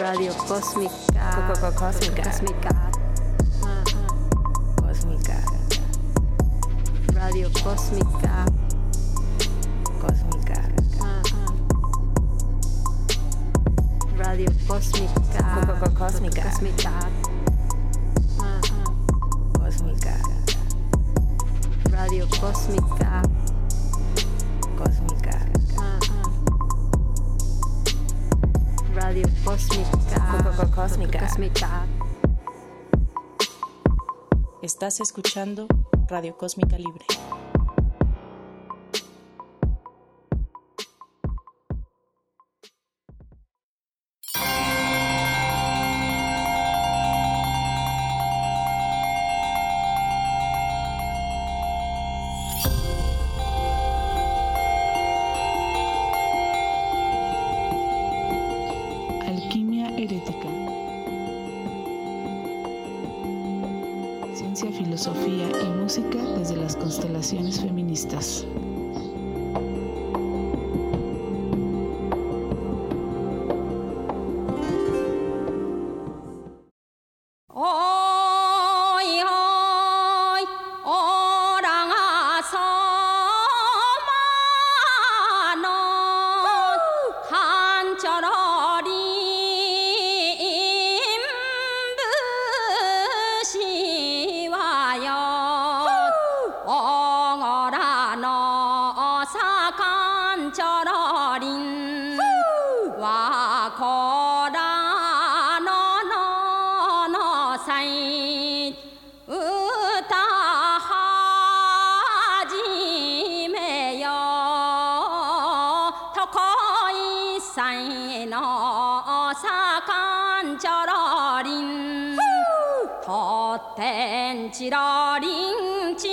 Radio Cósmica. Co- co- Cósmica. Cósmica. Cósmica. Radio Cósmica. Cósmica. Radio Cósmica. Co- co- Cósmica. Cósmica. Cósmica. Radio Cósmica. Cósmica. Radio Cósmica. Cósmica. Estás escuchando Radio Cósmica Libre. 歳の左んちょろりん。とってんちろりん。ち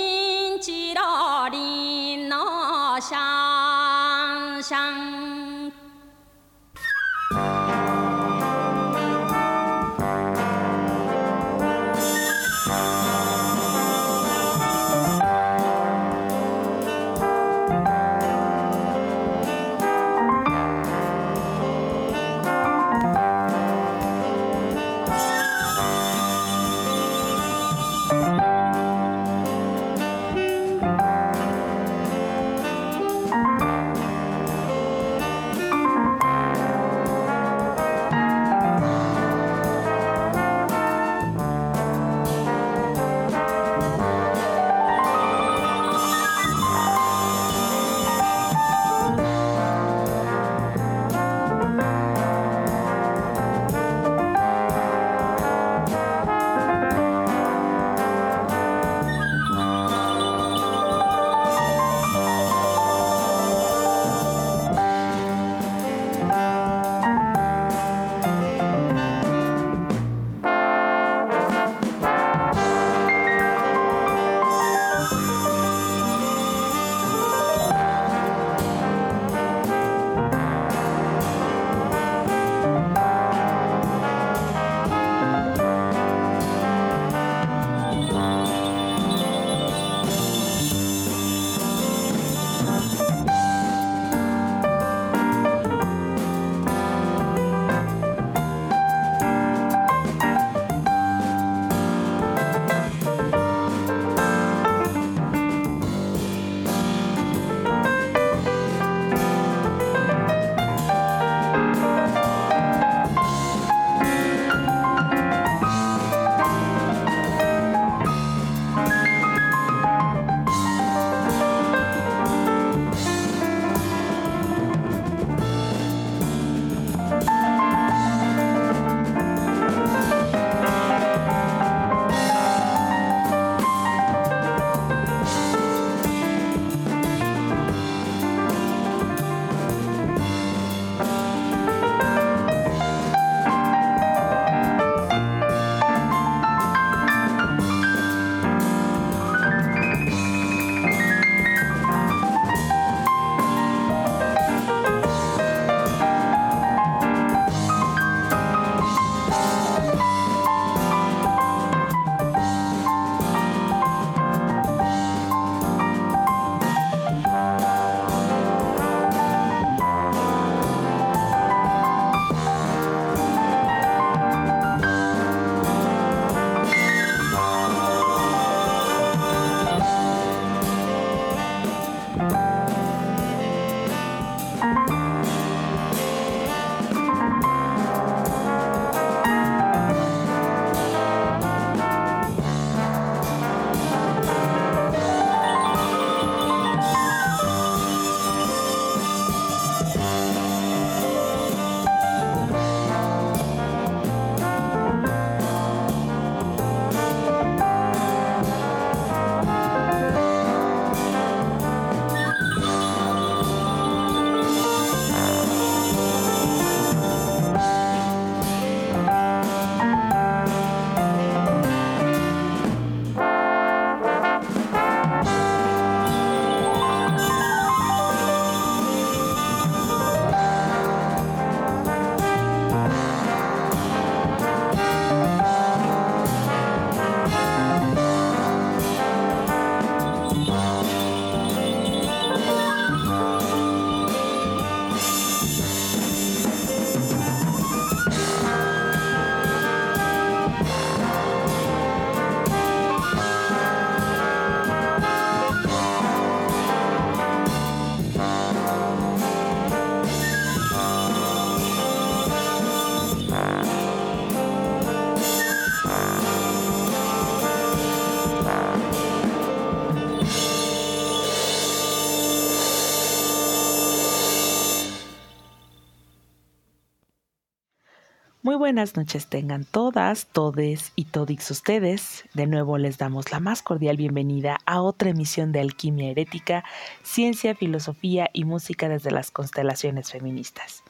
buenas noches tengan todas, todes y todix ustedes. De nuevo les damos la más cordial bienvenida a otra emisión de Alquimia Herética, Ciencia, Filosofía y Música desde las constelaciones feministas.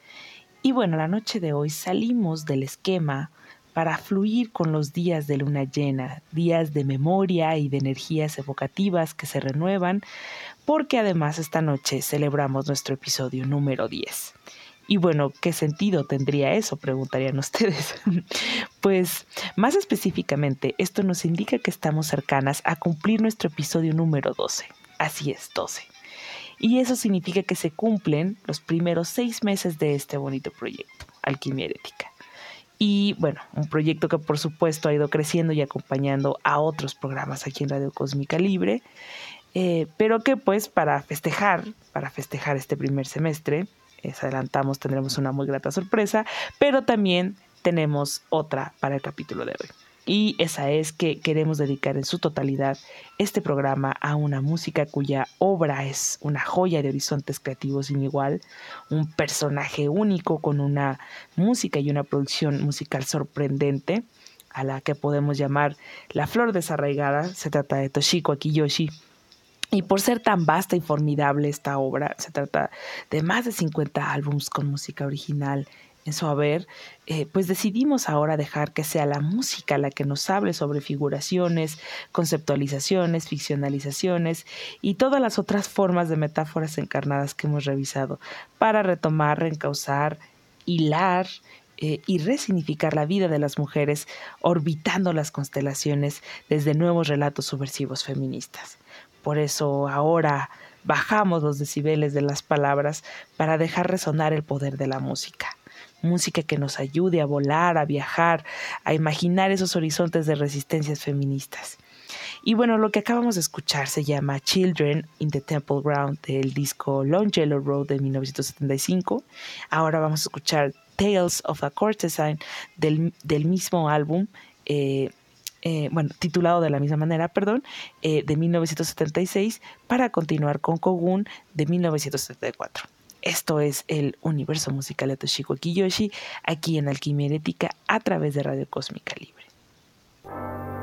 Y bueno, la noche de hoy salimos del esquema para fluir con los días de luna llena, días de memoria y de energías evocativas que se renuevan, porque además esta noche celebramos nuestro episodio número 10. Y bueno, ¿qué sentido tendría eso? Preguntarían ustedes. pues más específicamente, esto nos indica que estamos cercanas a cumplir nuestro episodio número 12. Así es, 12. Y eso significa que se cumplen los primeros seis meses de este bonito proyecto, Alquimia Herética. Y bueno, un proyecto que por supuesto ha ido creciendo y acompañando a otros programas aquí en Radio Cósmica Libre, eh, pero que pues para festejar, para festejar este primer semestre, les adelantamos, tendremos una muy grata sorpresa, pero también tenemos otra para el capítulo de hoy. Y esa es que queremos dedicar en su totalidad este programa a una música cuya obra es una joya de horizontes creativos sin igual, un personaje único con una música y una producción musical sorprendente, a la que podemos llamar la flor desarraigada. Se trata de Toshiko Akiyoshi y por ser tan vasta y formidable esta obra, se trata de más de 50 álbums con música original en su haber, pues decidimos ahora dejar que sea la música la que nos hable sobre figuraciones, conceptualizaciones, ficcionalizaciones y todas las otras formas de metáforas encarnadas que hemos revisado para retomar, reencauzar, hilar eh, y resignificar la vida de las mujeres orbitando las constelaciones desde nuevos relatos subversivos feministas. Por eso ahora bajamos los decibeles de las palabras para dejar resonar el poder de la música. Música que nos ayude a volar, a viajar, a imaginar esos horizontes de resistencias feministas. Y bueno, lo que acabamos de escuchar se llama Children in the Temple Ground del disco Long Yellow Road de 1975. Ahora vamos a escuchar Tales of a Courtesan del, del mismo álbum. Eh, eh, bueno, titulado de la misma manera, perdón, eh, de 1976, para continuar con Kogun de 1974. Esto es el universo musical de Toshiko Kiyoshi, aquí en Alquimia Herética, a través de Radio Cósmica Libre.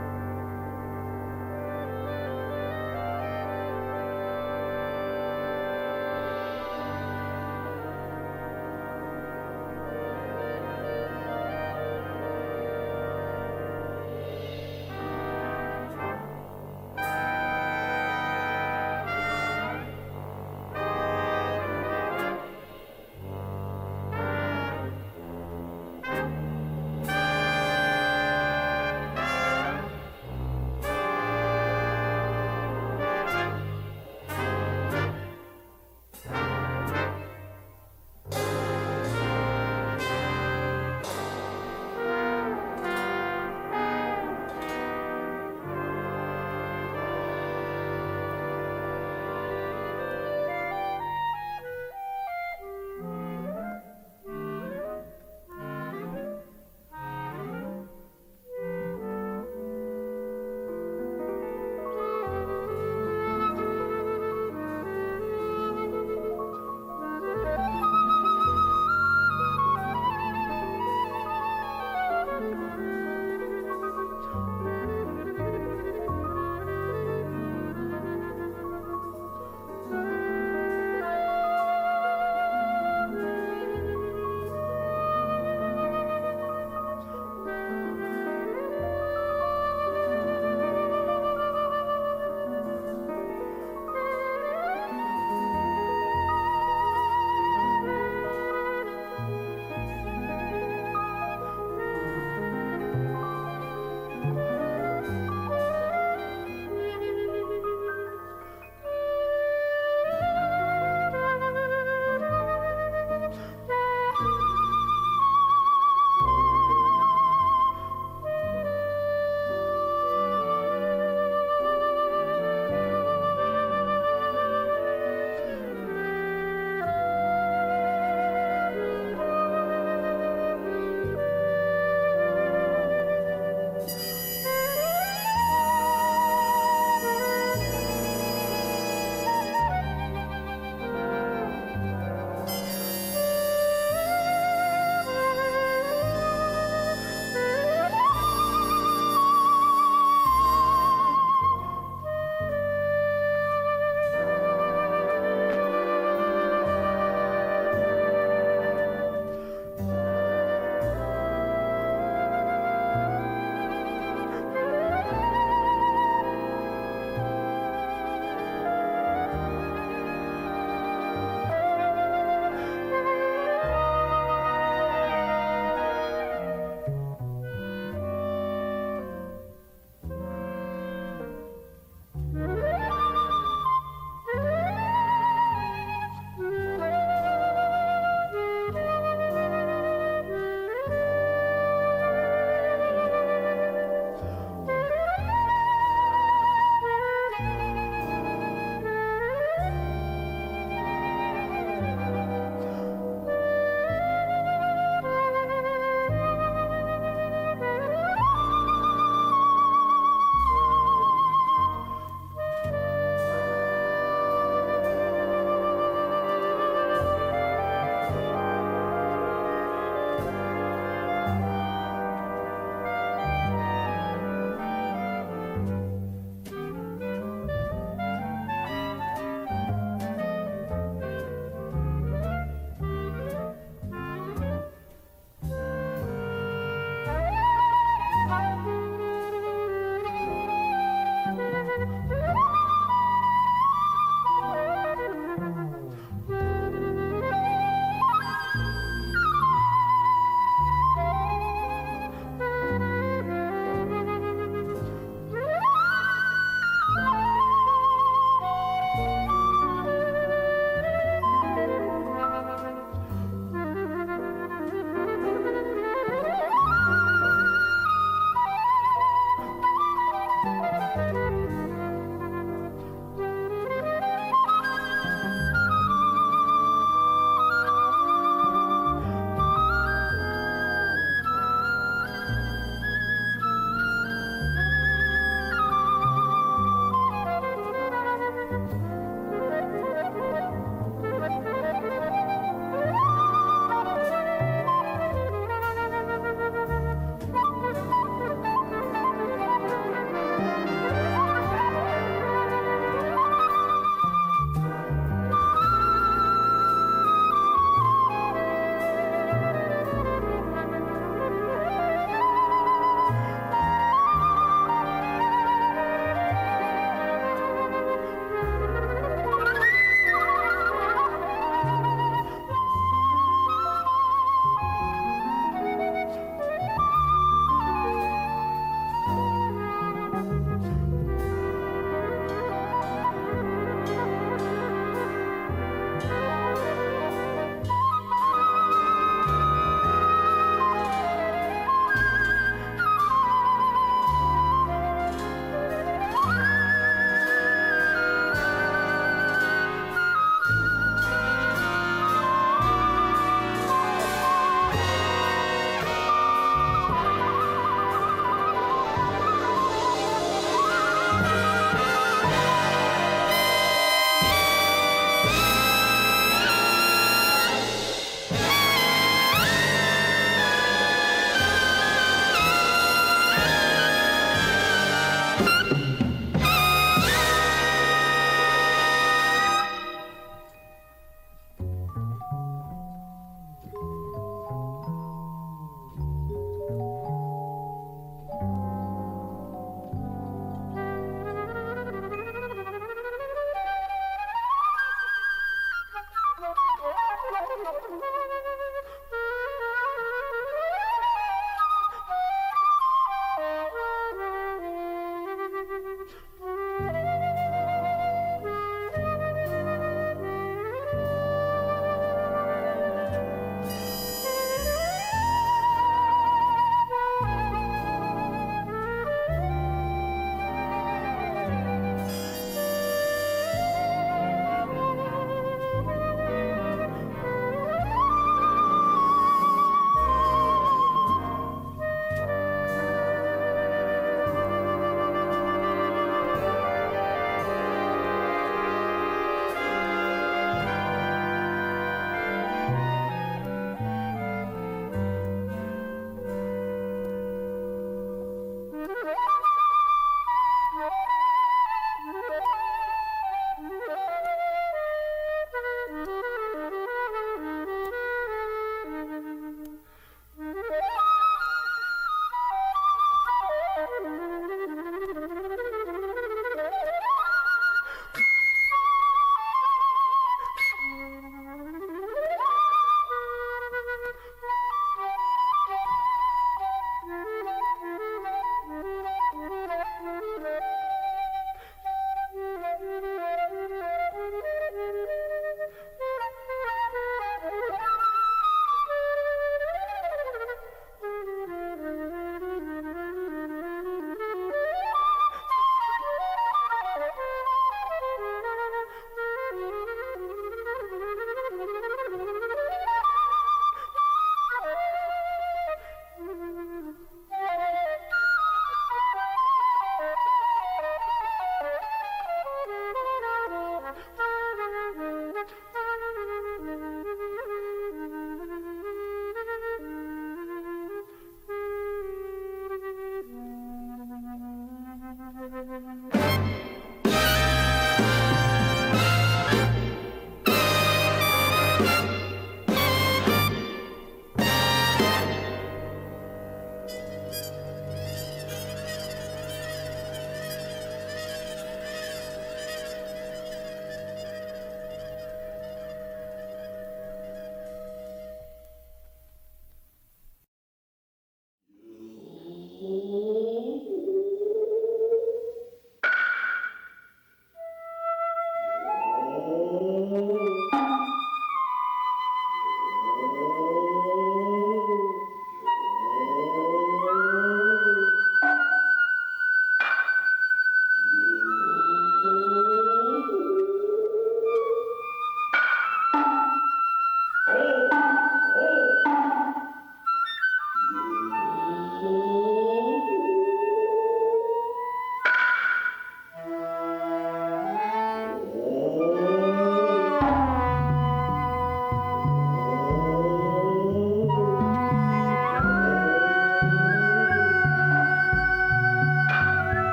thank you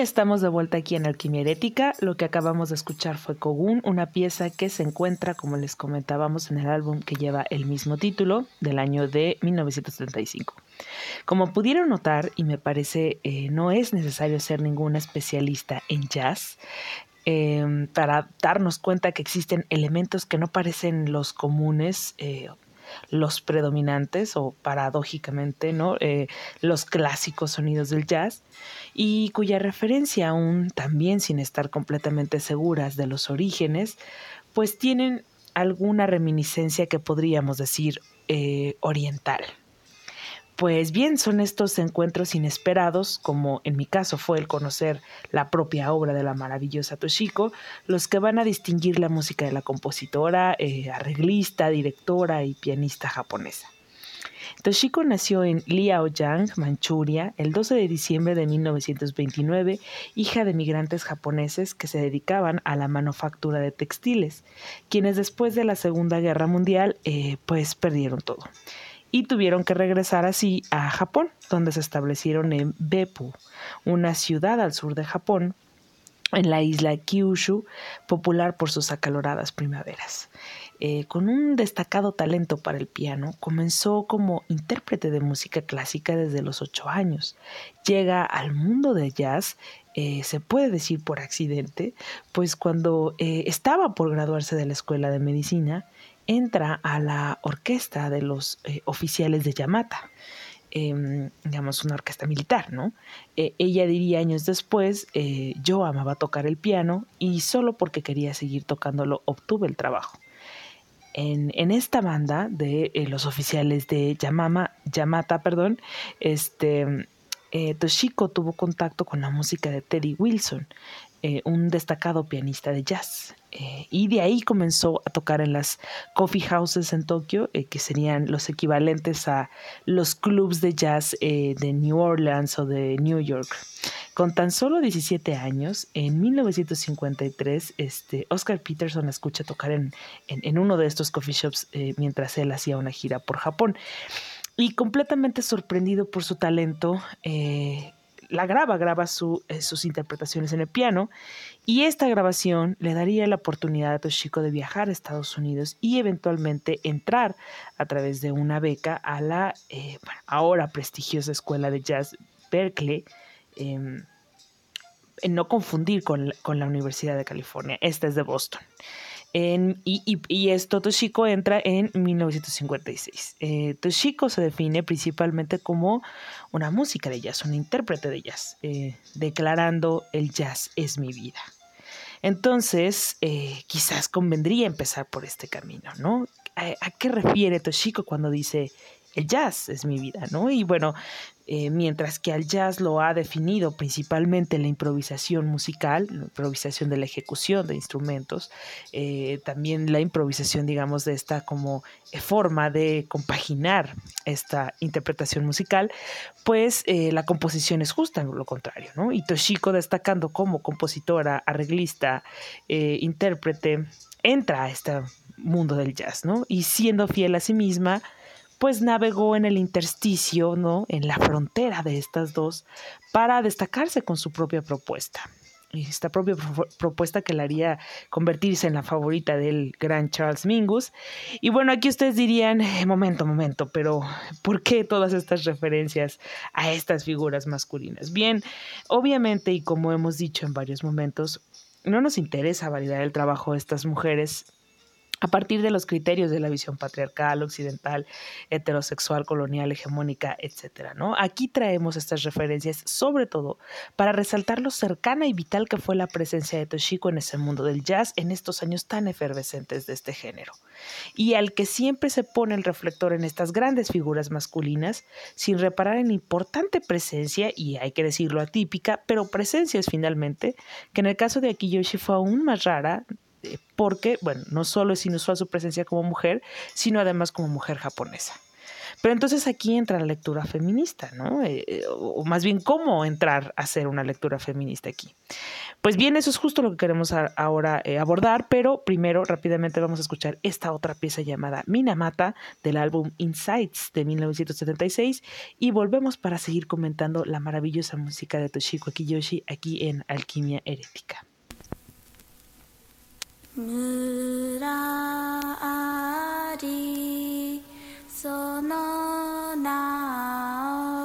Estamos de vuelta aquí en Alquimia Herética. Lo que acabamos de escuchar fue Kogun, una pieza que se encuentra, como les comentábamos, en el álbum que lleva el mismo título del año de 1975. Como pudieron notar, y me parece eh, no es necesario ser ningún especialista en jazz, eh, para darnos cuenta que existen elementos que no parecen los comunes eh, los predominantes o paradójicamente ¿no? Eh, los clásicos sonidos del jazz y cuya referencia aún también sin estar completamente seguras de los orígenes, pues tienen alguna reminiscencia que podríamos decir eh, oriental. Pues bien, son estos encuentros inesperados, como en mi caso fue el conocer la propia obra de la maravillosa Toshiko, los que van a distinguir la música de la compositora, eh, arreglista, directora y pianista japonesa. Toshiko nació en Liaoyang, Manchuria, el 12 de diciembre de 1929, hija de migrantes japoneses que se dedicaban a la manufactura de textiles, quienes después de la Segunda Guerra Mundial eh, pues perdieron todo y tuvieron que regresar así a Japón, donde se establecieron en Beppu, una ciudad al sur de Japón, en la isla Kyushu, popular por sus acaloradas primaveras. Eh, con un destacado talento para el piano, comenzó como intérprete de música clásica desde los ocho años. Llega al mundo del jazz, eh, se puede decir por accidente, pues cuando eh, estaba por graduarse de la escuela de medicina, entra a la orquesta de los eh, oficiales de Yamata, em, digamos una orquesta militar, ¿no? Eh, ella diría años después, eh, yo amaba tocar el piano y solo porque quería seguir tocándolo obtuve el trabajo. En, en esta banda de los oficiales de Yamama, Yamata, perdón, este, Toshiko tuvo contacto con la música de Teddy Wilson, un destacado pianista de jazz. Eh, y de ahí comenzó a tocar en las coffee houses en Tokio, eh, que serían los equivalentes a los clubs de jazz eh, de New Orleans o de New York. Con tan solo 17 años, en 1953, este, Oscar Peterson escucha tocar en, en, uno de estos coffee shops mientras él hacía una gira por Japón. Y completamente sorprendido por su talento, la graba, graba eh, sus interpretaciones en el piano y esta grabación le daría la oportunidad a Toshiko de viajar a Estados Unidos y eventualmente entrar a través de una beca a la eh, ahora prestigiosa escuela de jazz Berkeley. Em, en no confundir con, con la Universidad de California, esta es de Boston y, esto Toshiko entra en 1956. Eh, Toshiko se define principalmente como una música de jazz, un intérprete de jazz, eh, declarando el jazz es mi vida. Entonces, eh, quizás convendría empezar por este camino, ¿no? ¿A, qué refiere Toshiko cuando dice el jazz es mi vida, ¿no? Y bueno, eh, mientras que al jazz lo ha definido principalmente la improvisación musical, la improvisación de la ejecución de instrumentos, eh, también la improvisación, digamos, de esta como eh, forma de compaginar esta interpretación musical, pues la composición es justa lo contrario, ¿no? Y Toshiko destacando como compositora, arreglista, intérprete, entra a este mundo del jazz, ¿no? Y siendo fiel a sí misma, pues navegó en el intersticio, ¿no? En la frontera de estas dos para destacarse con su propia propuesta. Esta propia propuesta que la haría convertirse en la favorita del gran Charles Mingus. Y bueno, aquí ustedes dirían, eh, momento, momento, pero ¿por qué todas estas referencias a estas figuras masculinas? Bien, obviamente, y como hemos dicho en varios momentos, no nos interesa validar el trabajo de estas mujeres a partir de los criterios de la visión patriarcal, occidental, heterosexual, colonial, hegemónica, etcétera, ¿no? Aquí traemos estas referencias sobre todo para resaltar lo cercana y vital que fue la presencia de Toshiko en ese mundo del jazz en estos años tan efervescentes de este género. Y al que siempre se pone el reflector en estas grandes figuras masculinas, sin reparar en importante presencia, y hay que decirlo atípica, pero presencia es finalmente, que en el caso de Akiyoshi fue aún más rara, porque, bueno, no solo es inusual su presencia como mujer, sino además como mujer japonesa. Pero entonces aquí entra la lectura feminista, ¿no? Eh, eh, o más bien, ¿cómo entrar a hacer una lectura feminista aquí? Pues bien, eso es justo lo que queremos ahora eh, abordar, pero primero rápidamente vamos a escuchar esta otra pieza llamada Minamata del álbum Insights de 1976 y volvemos para seguir comentando la maravillosa música de Toshiko Kiyoshi aquí en Alquimia Herética. 村ありその名を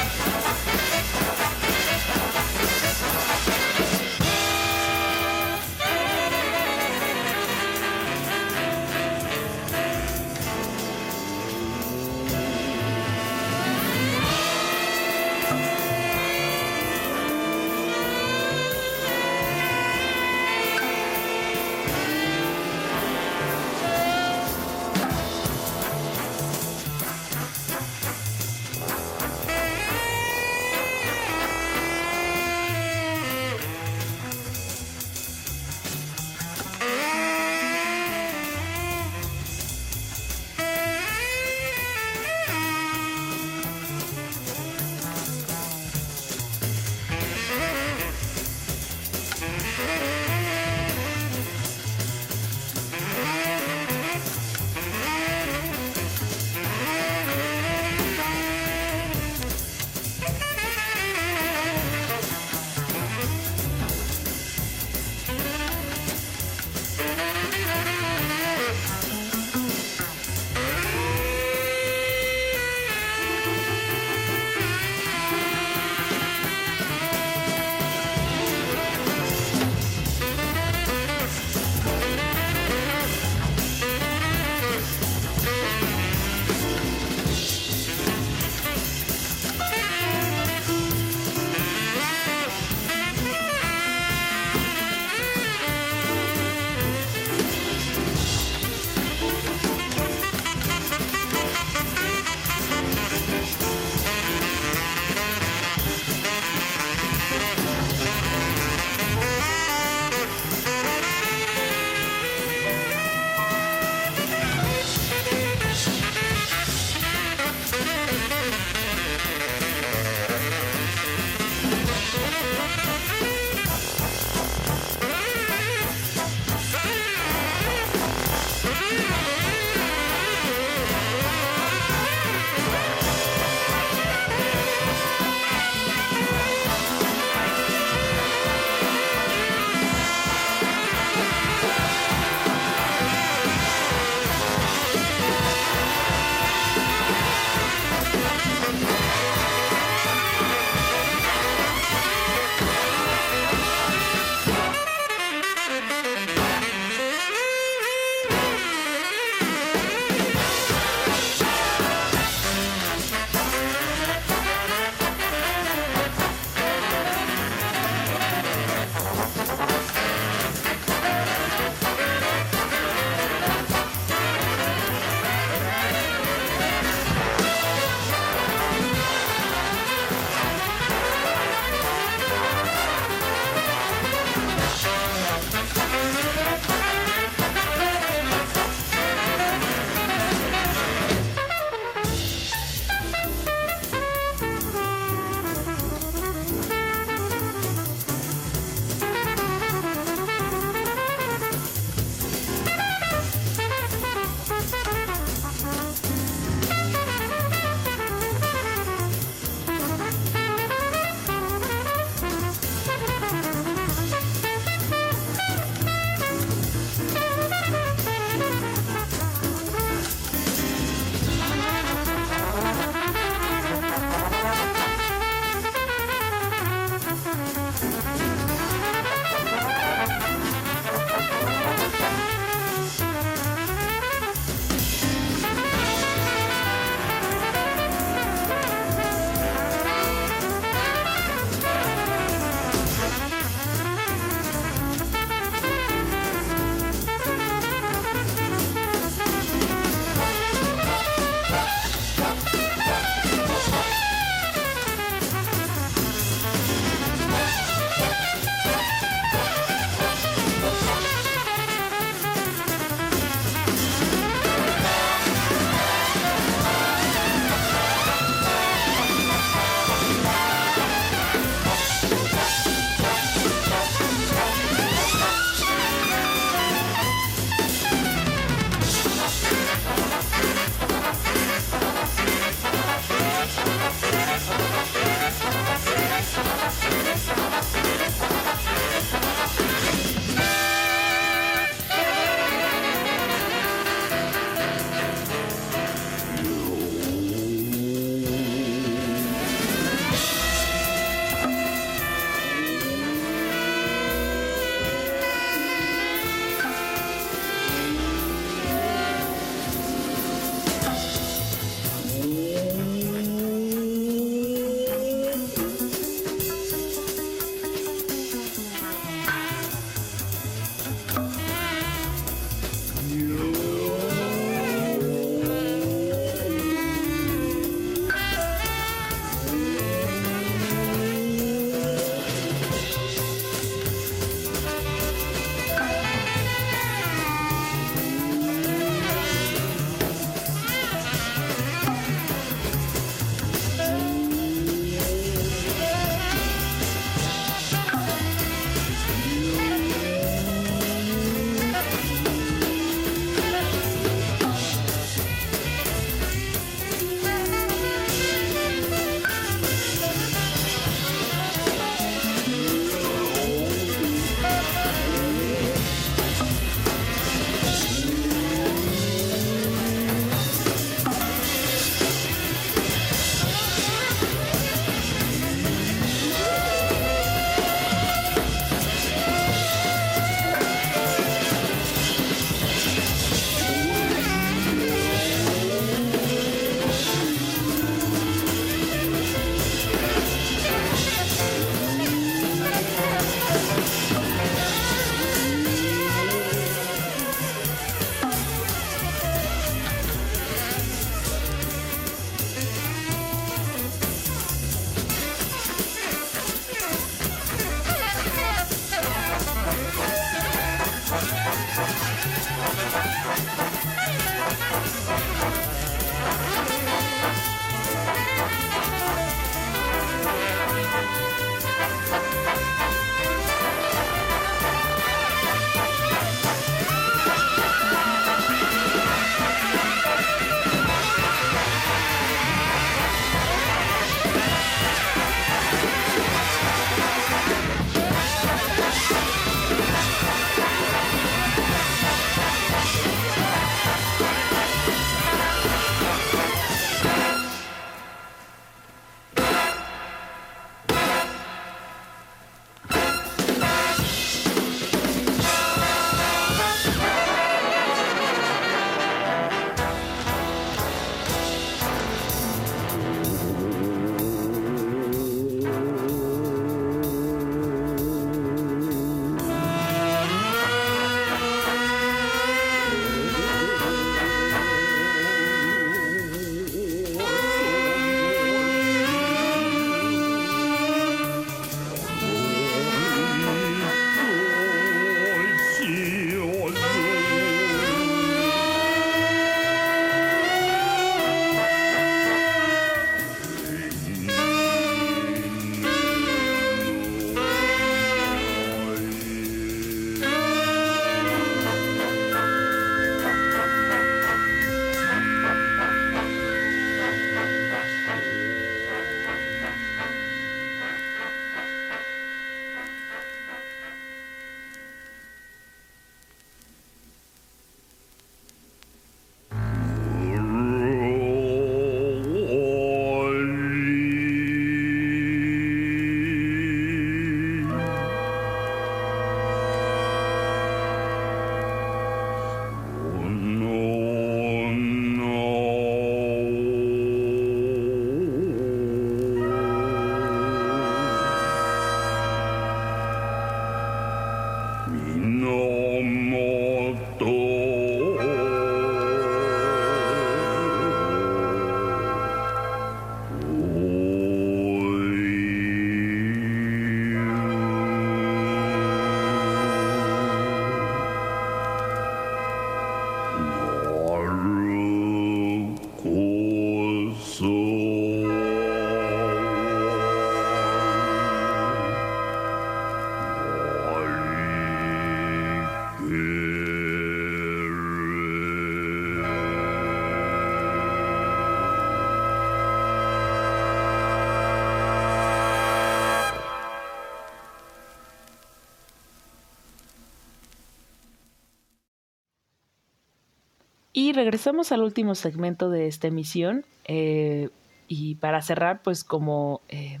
Y regresamos al último segmento de esta emisión. eh, y para cerrar, pues como, eh,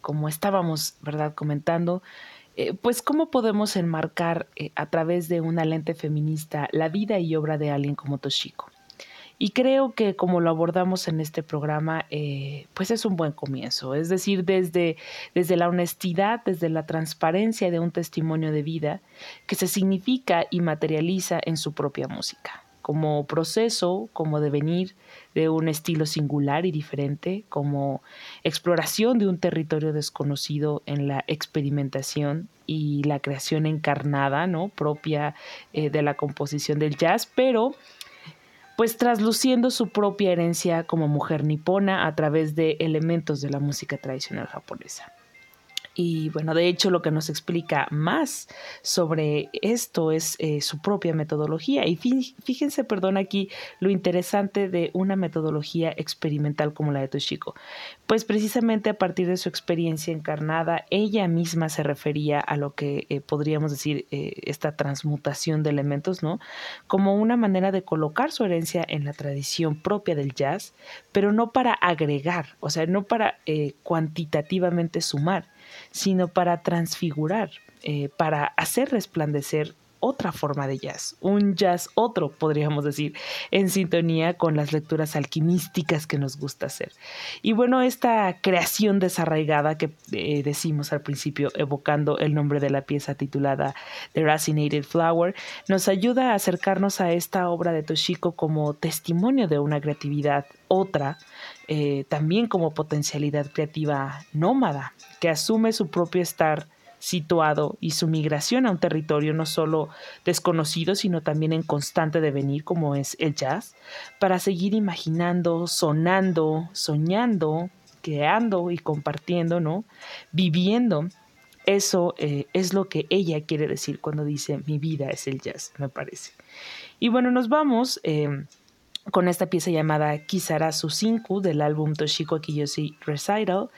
como estábamos, ¿verdad? Comentando, eh, pues cómo podemos enmarcar a través de una lente feminista la vida y obra de alguien como Toshiko. Y creo que como lo abordamos en este programa, pues es un buen comienzo. Es decir, desde, desde la honestidad, desde la transparencia de un testimonio de vida que se significa y materializa en su propia música, como proceso, como devenir de un estilo singular y diferente, como exploración de un territorio desconocido en la experimentación y la creación encarnada, ¿no? propia eh, de la composición del jazz, pero pues trasluciendo su propia herencia como mujer nipona a través de elementos de la música tradicional japonesa. Y bueno, de hecho lo que nos explica más sobre esto es eh, su propia metodología. Y fí- fíjense, perdón, aquí lo interesante de una metodología experimental como la de Toshiko. Pues precisamente a partir de su experiencia encarnada, ella misma se refería a lo que eh, podríamos decir eh, esta transmutación de elementos, ¿no? Como una manera de colocar su herencia en la tradición propia del jazz, pero no para agregar, o sea, no para cuantitativamente sumar, sino para transfigurar, eh, para hacer resplandecer otra forma de jazz, un jazz otro, podríamos decir, en sintonía con las lecturas alquimísticas que nos gusta hacer. Y bueno, esta creación desarraigada que eh, decimos al principio, evocando el nombre de la pieza titulada The Racinated Flower, nos ayuda a acercarnos a esta obra de Toshiko como testimonio de una creatividad otra, eh, también como potencialidad creativa nómada, que asume su propio estar situado y su migración a un territorio no solo desconocido, sino también en constante devenir, como es el jazz, para seguir imaginando, sonando, soñando, creando y compartiendo, ¿no? Viviendo. Eso eh, es lo que ella quiere decir cuando dice mi vida es el jazz, me parece. Y bueno, nos vamos. eh, con esta pieza llamada Kisarasu Sinku del álbum Toshiko Akiyoshi Recital,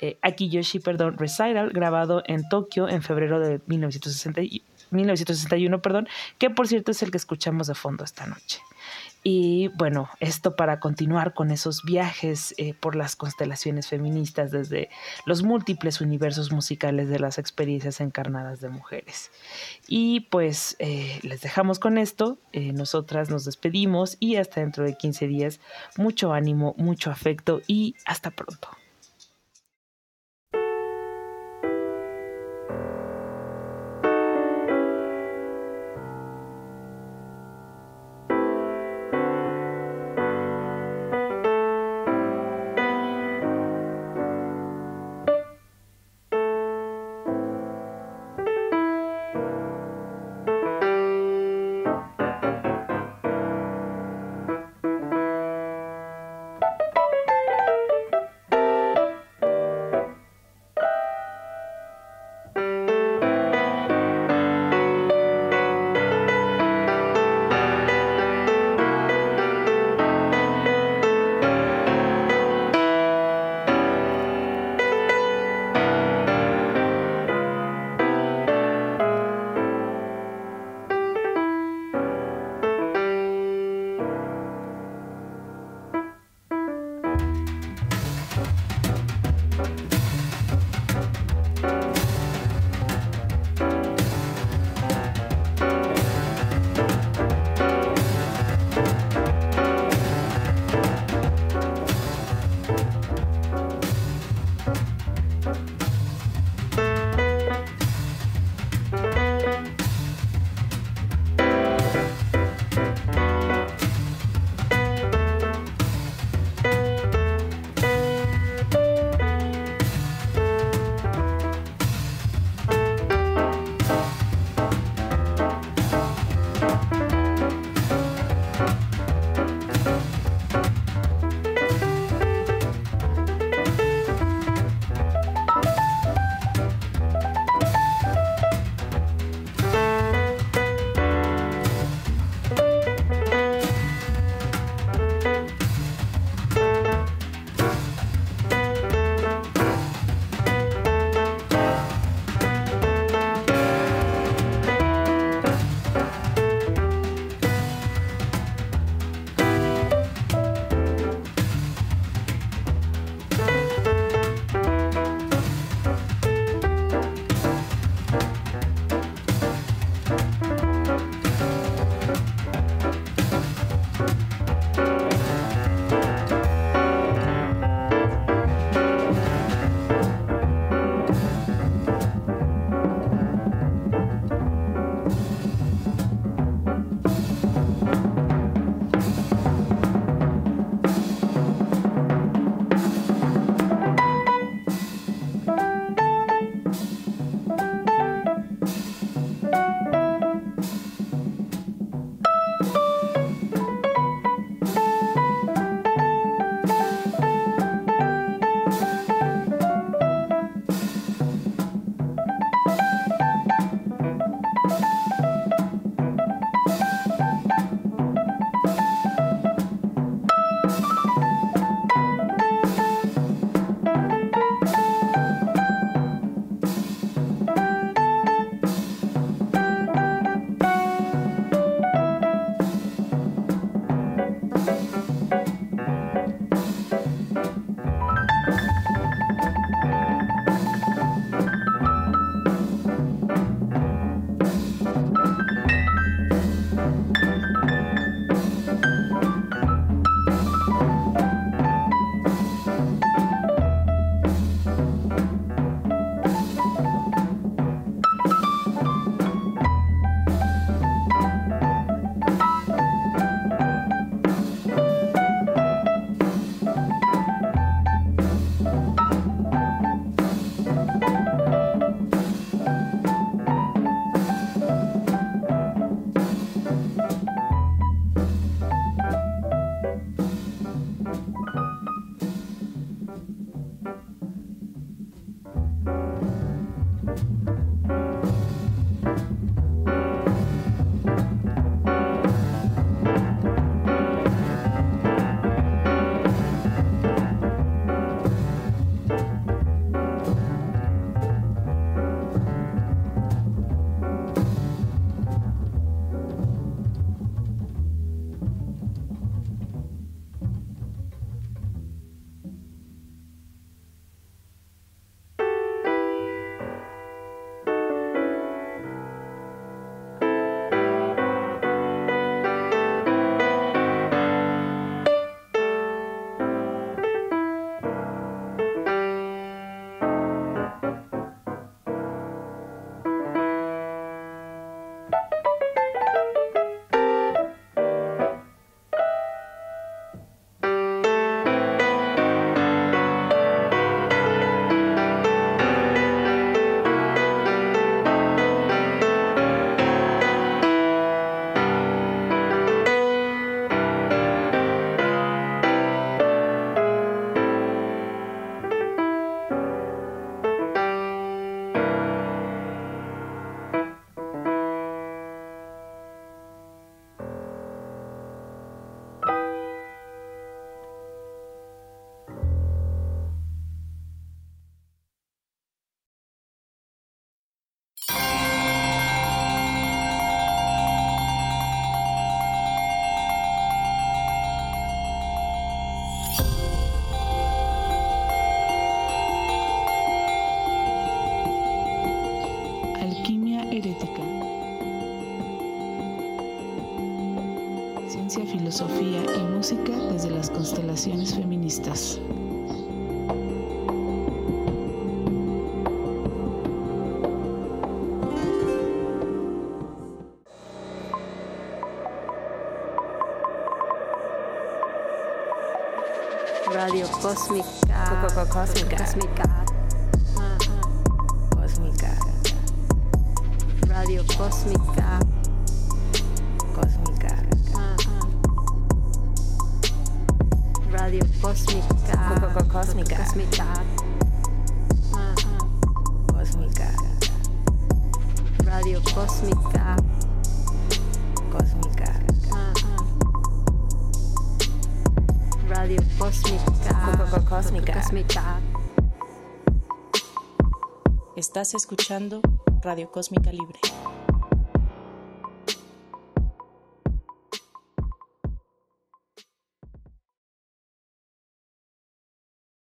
eh, Akiyoshi, perdón, Recital, grabado en Tokio en febrero de 1960 y- 1961, perdón, que por cierto es el que escuchamos de fondo esta noche. Y bueno, esto para continuar con esos viajes eh, por las constelaciones feministas desde los múltiples universos musicales de las experiencias encarnadas de mujeres. Y pues eh, les dejamos con esto, eh, nosotras nos despedimos y hasta dentro de 15 días, mucho ánimo, mucho afecto y hasta pronto.「feministas. Radio Cósmica. Cósmica. Estás escuchando Radio Cósmica Libre.